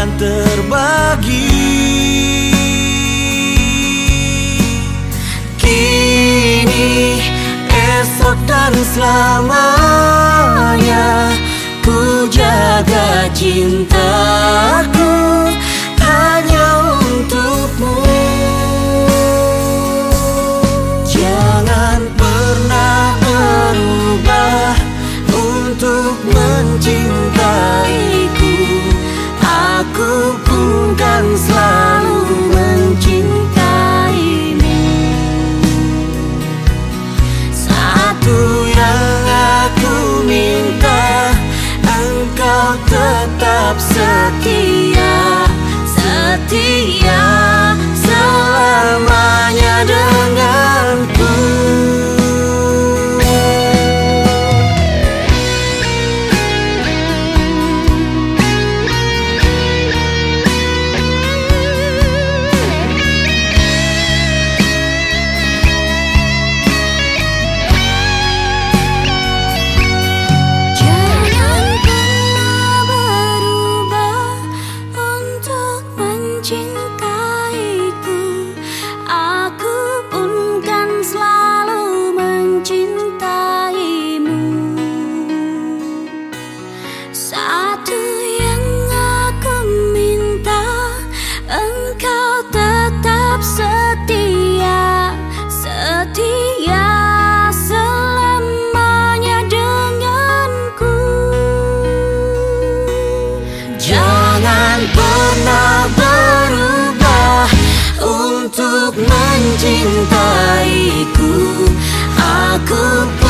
akan terbagi. Kini, esok dan selamanya Ku jaga cinta. tetap setia setia. mencintaiku. Aku pun